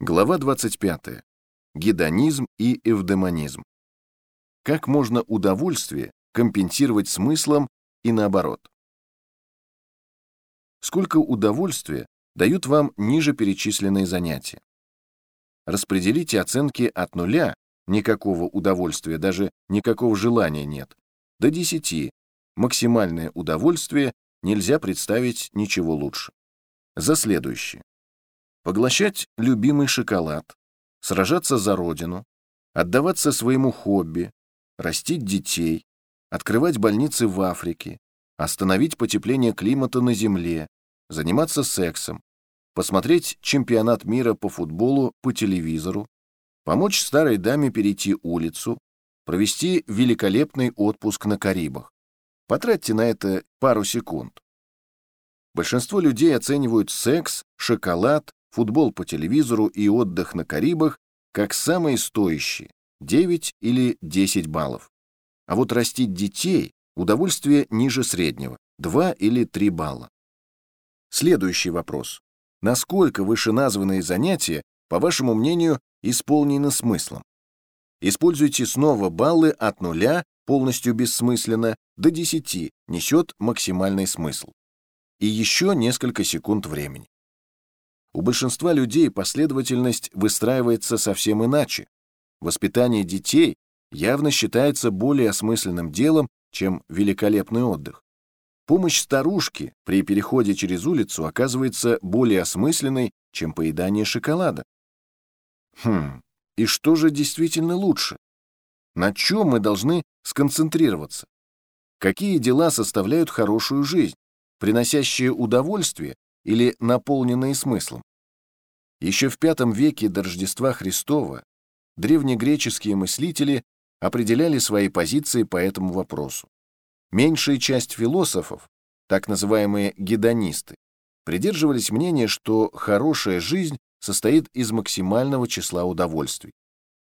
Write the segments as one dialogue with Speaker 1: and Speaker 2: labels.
Speaker 1: Глава 25. Гедонизм и эвдемонизм. Как можно удовольствие компенсировать смыслом и наоборот? Сколько удовольствия дают вам ниже перечисленные занятия? Распределите оценки от нуля, никакого удовольствия, даже никакого желания нет, до 10, максимальное удовольствие, нельзя представить ничего лучше. За следующее поглощать любимый шоколад, сражаться за родину, отдаваться своему хобби, растить детей, открывать больницы в Африке, остановить потепление климата на Земле, заниматься сексом, посмотреть чемпионат мира по футболу по телевизору, помочь старой даме перейти улицу, провести великолепный отпуск на Карибах. Потратьте на это пару секунд. Большинство людей оценивают секс, шоколад футбол по телевизору и отдых на Карибах как самые стоящие – 9 или 10 баллов. А вот растить детей – удовольствие ниже среднего – 2 или 3 балла. Следующий вопрос. Насколько вышеназванные занятия, по вашему мнению, исполнены смыслом? Используйте снова баллы от нуля, полностью бессмысленно, до 10, несет максимальный смысл. И еще несколько секунд времени. У большинства людей последовательность выстраивается совсем иначе. Воспитание детей явно считается более осмысленным делом, чем великолепный отдых. Помощь старушке при переходе через улицу оказывается более осмысленной, чем поедание шоколада. Хм, и что же действительно лучше? На чем мы должны сконцентрироваться? Какие дела составляют хорошую жизнь, приносящие удовольствие или наполненные смыслом. Еще в V веке до Рождества Христова древнегреческие мыслители определяли свои позиции по этому вопросу. Меньшая часть философов, так называемые гедонисты, придерживались мнения, что хорошая жизнь состоит из максимального числа удовольствий.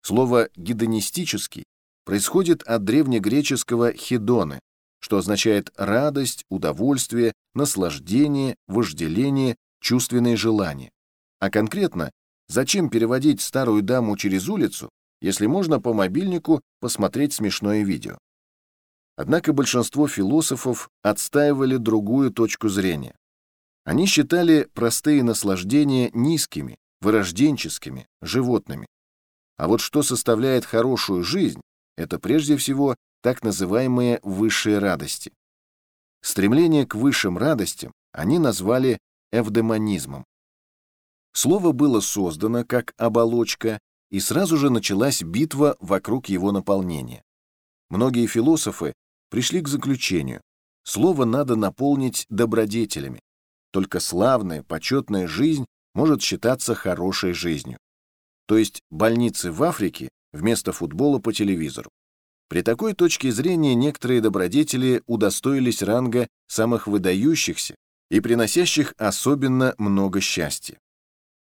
Speaker 1: Слово «гедонистический» происходит от древнегреческого «хедоны», что означает радость, удовольствие, наслаждение, вожделение, чувственные желания. А конкретно, зачем переводить старую даму через улицу, если можно по мобильнику посмотреть смешное видео? Однако большинство философов отстаивали другую точку зрения. Они считали простые наслаждения низкими, вырожденческими, животными. А вот что составляет хорошую жизнь, это прежде всего так называемые высшие радости. Стремление к высшим радостям они назвали эвдемонизмом. Слово было создано как оболочка, и сразу же началась битва вокруг его наполнения. Многие философы пришли к заключению, слово надо наполнить добродетелями, только славная, почетная жизнь может считаться хорошей жизнью. То есть больницы в Африке вместо футбола по телевизору. При такой точке зрения некоторые добродетели удостоились ранга самых выдающихся и приносящих особенно много счастья.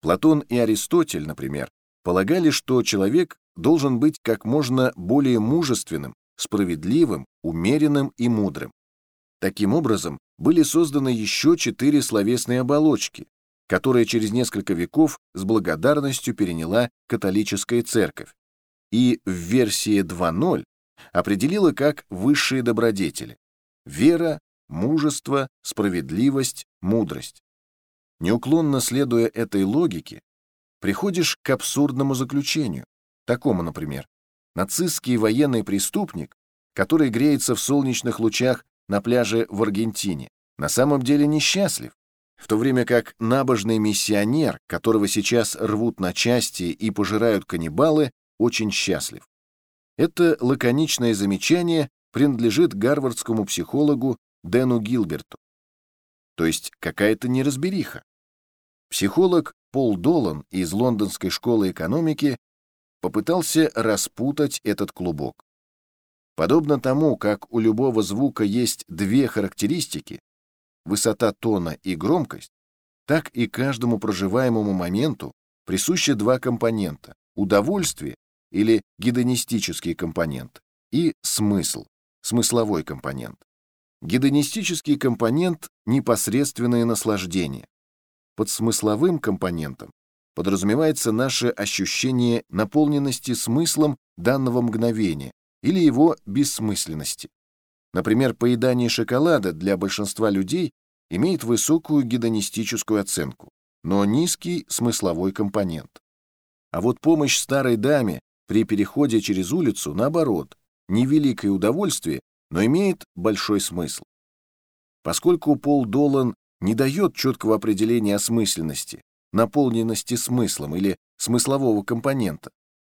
Speaker 1: Платон и Аристотель, например, полагали, что человек должен быть как можно более мужественным, справедливым, умеренным и мудрым. Таким образом, были созданы еще четыре словесные оболочки, которые через несколько веков с благодарностью переняла католическая церковь. И в версии 2.0 определила как высшие добродетели — вера, мужество, справедливость, мудрость. Неуклонно следуя этой логике, приходишь к абсурдному заключению, такому, например, нацистский военный преступник, который греется в солнечных лучах на пляже в Аргентине, на самом деле несчастлив, в то время как набожный миссионер, которого сейчас рвут на части и пожирают каннибалы, очень счастлив. Это лаконичное замечание принадлежит гарвардскому психологу Дэну Гилберту. То есть какая-то неразбериха. Психолог Пол Долан из Лондонской школы экономики попытался распутать этот клубок. Подобно тому, как у любого звука есть две характеристики — высота тона и громкость, так и каждому проживаемому моменту присущи два компонента — удовольствие или гедонистический компонент, и смысл, смысловой компонент. Гедонистический компонент — непосредственное наслаждение. Под смысловым компонентом подразумевается наше ощущение наполненности смыслом данного мгновения или его бессмысленности. Например, поедание шоколада для большинства людей имеет высокую гедонистическую оценку, но низкий смысловой компонент. А вот помощь старой даме при переходе через улицу, наоборот, невеликое удовольствие, но имеет большой смысл. Поскольку Пол Долан не дает четкого определения осмысленности, наполненности смыслом или смыслового компонента,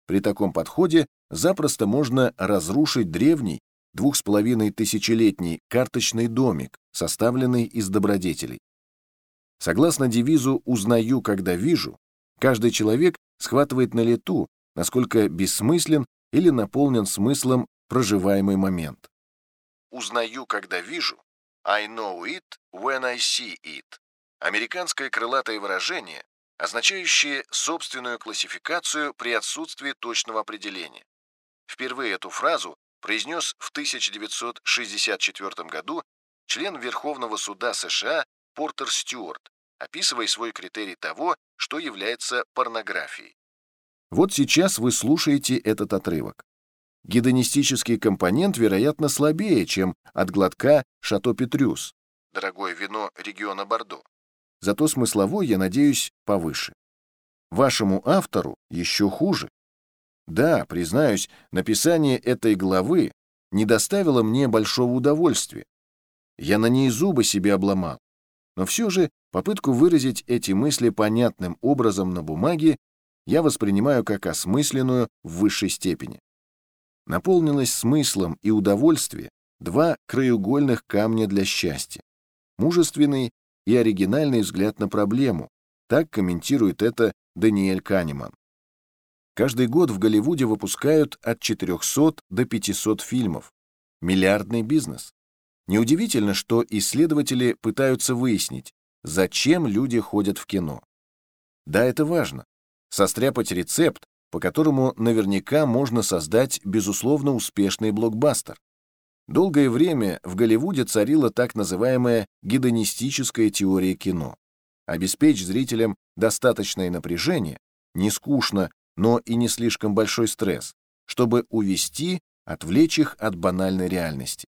Speaker 1: при таком подходе запросто можно разрушить древний, двух с половиной тысячелетний карточный домик, составленный из добродетелей. Согласно девизу «узнаю, когда вижу», каждый человек схватывает на лету, насколько бессмыслен или наполнен смыслом проживаемый момент. «Узнаю, когда вижу» I know it when I see it. Американское крылатое выражение, означающее собственную классификацию при отсутствии точного определения. Впервые эту фразу произнес в 1964 году член Верховного суда США Портер Стюарт, описывая свой критерий того, что является порнографией. Вот сейчас вы слушаете этот отрывок. Гедонистический компонент, вероятно, слабее, чем от глотка «Шато Петрюс», дорогое вино региона Бордо. Зато смысловой, я надеюсь, повыше. Вашему автору еще хуже. Да, признаюсь, написание этой главы не доставило мне большого удовольствия. Я на ней зубы себе обломал. Но все же попытку выразить эти мысли понятным образом на бумаге я воспринимаю как осмысленную в высшей степени. Наполнилось смыслом и удовольствие два краеугольных камня для счастья. Мужественный и оригинальный взгляд на проблему. Так комментирует это Даниэль Канеман. Каждый год в Голливуде выпускают от 400 до 500 фильмов. Миллиардный бизнес. Неудивительно, что исследователи пытаются выяснить, зачем люди ходят в кино. Да, это важно. Состряпать рецепт, по которому наверняка можно создать безусловно успешный блокбастер. Долгое время в Голливуде царила так называемая гедонистическая теория кино. Обеспечь зрителям достаточное напряжение, не скучно, но и не слишком большой стресс, чтобы увести, отвлечь их от банальной реальности.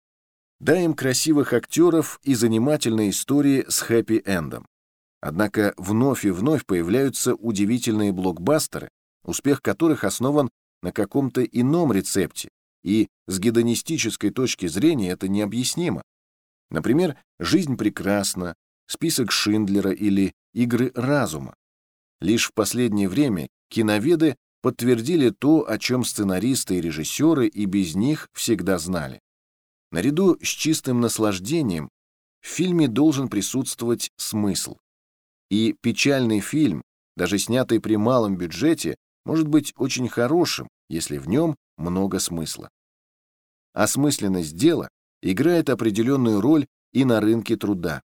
Speaker 1: Дай им красивых актеров и занимательные истории с хэппи-эндом. Однако вновь и вновь появляются удивительные блокбастеры, успех которых основан на каком-то ином рецепте, и с гедонистической точки зрения это необъяснимо. Например, «Жизнь прекрасна», «Список Шиндлера» или «Игры разума». Лишь в последнее время киноведы подтвердили то, о чем сценаристы и режиссеры и без них всегда знали. Наряду с чистым наслаждением в фильме должен присутствовать смысл. И печальный фильм, даже снятый при малом бюджете, может быть очень хорошим, если в нем много смысла. Осмысленность дела играет определенную роль и на рынке труда.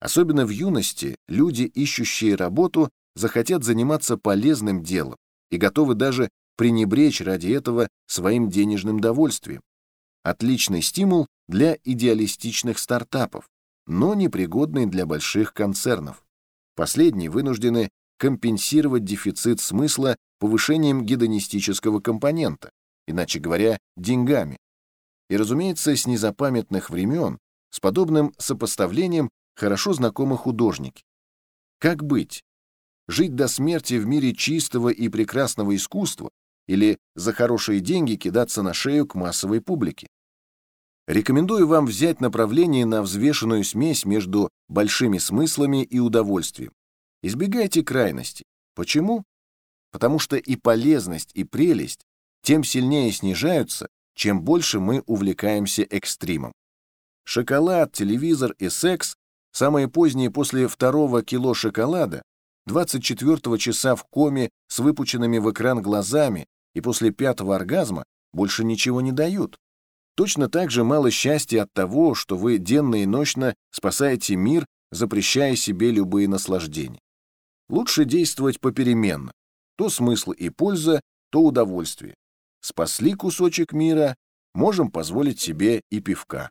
Speaker 1: Особенно в юности люди, ищущие работу, захотят заниматься полезным делом и готовы даже пренебречь ради этого своим денежным довольствием. Отличный стимул для идеалистичных стартапов, но непригодный для больших концернов. Последние вынуждены компенсировать дефицит смысла повышением гедонистического компонента, иначе говоря, деньгами. И, разумеется, с незапамятных времен с подобным сопоставлением хорошо знакомы художники. Как быть? жить до смерти в мире чистого и прекрасного искусства или за хорошие деньги кидаться на шею к массовой публике. Рекомендую вам взять направление на взвешенную смесь между большими смыслами и удовольствием. Избегайте крайности. Почему? Потому что и полезность, и прелесть тем сильнее снижаются, чем больше мы увлекаемся экстримом. Шоколад, телевизор и секс, самые поздние после второго кило шоколада, 24 часа в коме с выпученными в экран глазами и после пятого оргазма больше ничего не дают. Точно так же мало счастья от того, что вы денно и ночно спасаете мир, запрещая себе любые наслаждения. Лучше действовать попеременно. То смысл и польза, то удовольствие. Спасли кусочек мира, можем позволить себе и пивка.